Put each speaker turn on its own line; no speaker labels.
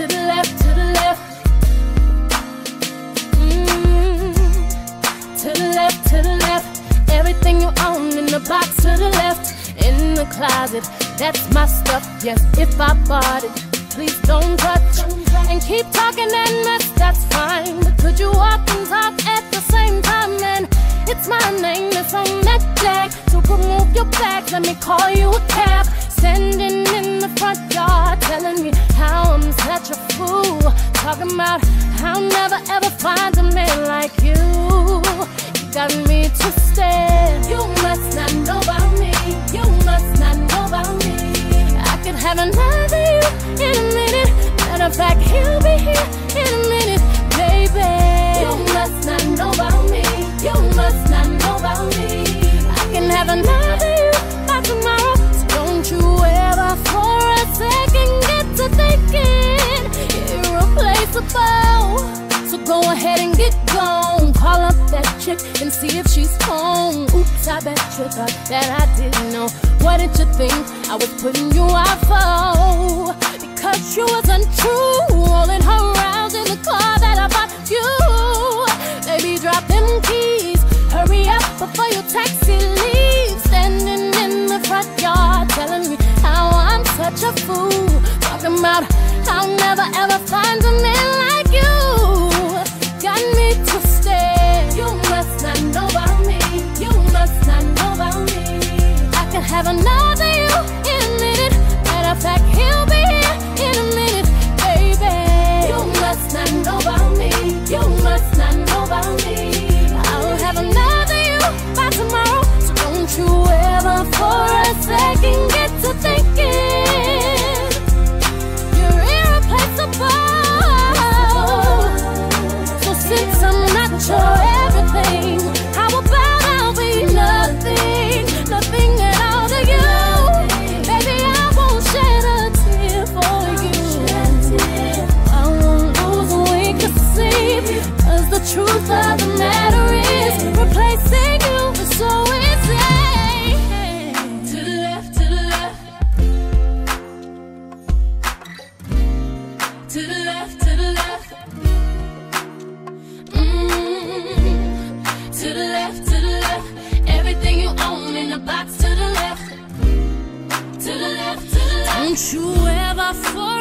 to the left, to the left. Mm. To the left, to the left. Everything you own in the box to the left, in the closet. That's my stuff. Yes, if I bought it, please don't touch. And keep talking that mess, that's fine. But could you walk and talk at the same time? And it's my name that's on that flag. To remove your back, let me call you a cab. Standing in the front yard, telling me how I'm Talking about I'll never ever find a man like you. You got me twisted. You must not know about me. You must not know about me. I could have another you in a minute. Matter of fact, he'll be here irreplaceable. So go ahead and get gone. Call up that chick and see if she's home. Oops, I bet you thought that I didn't know. What did you think I was putting you out for? Because you was untrue, rolling her around in the car that I bought you. Baby, drop them keys. Hurry up before your taxi leaves. Standing in the front yard, telling me how I'm such a fool. I'll never ever find a man like to the left, to the left. Mm-hmm. To the left, to the left. Everything you own in the box to the left. To the left, to the left. Don't you ever fall.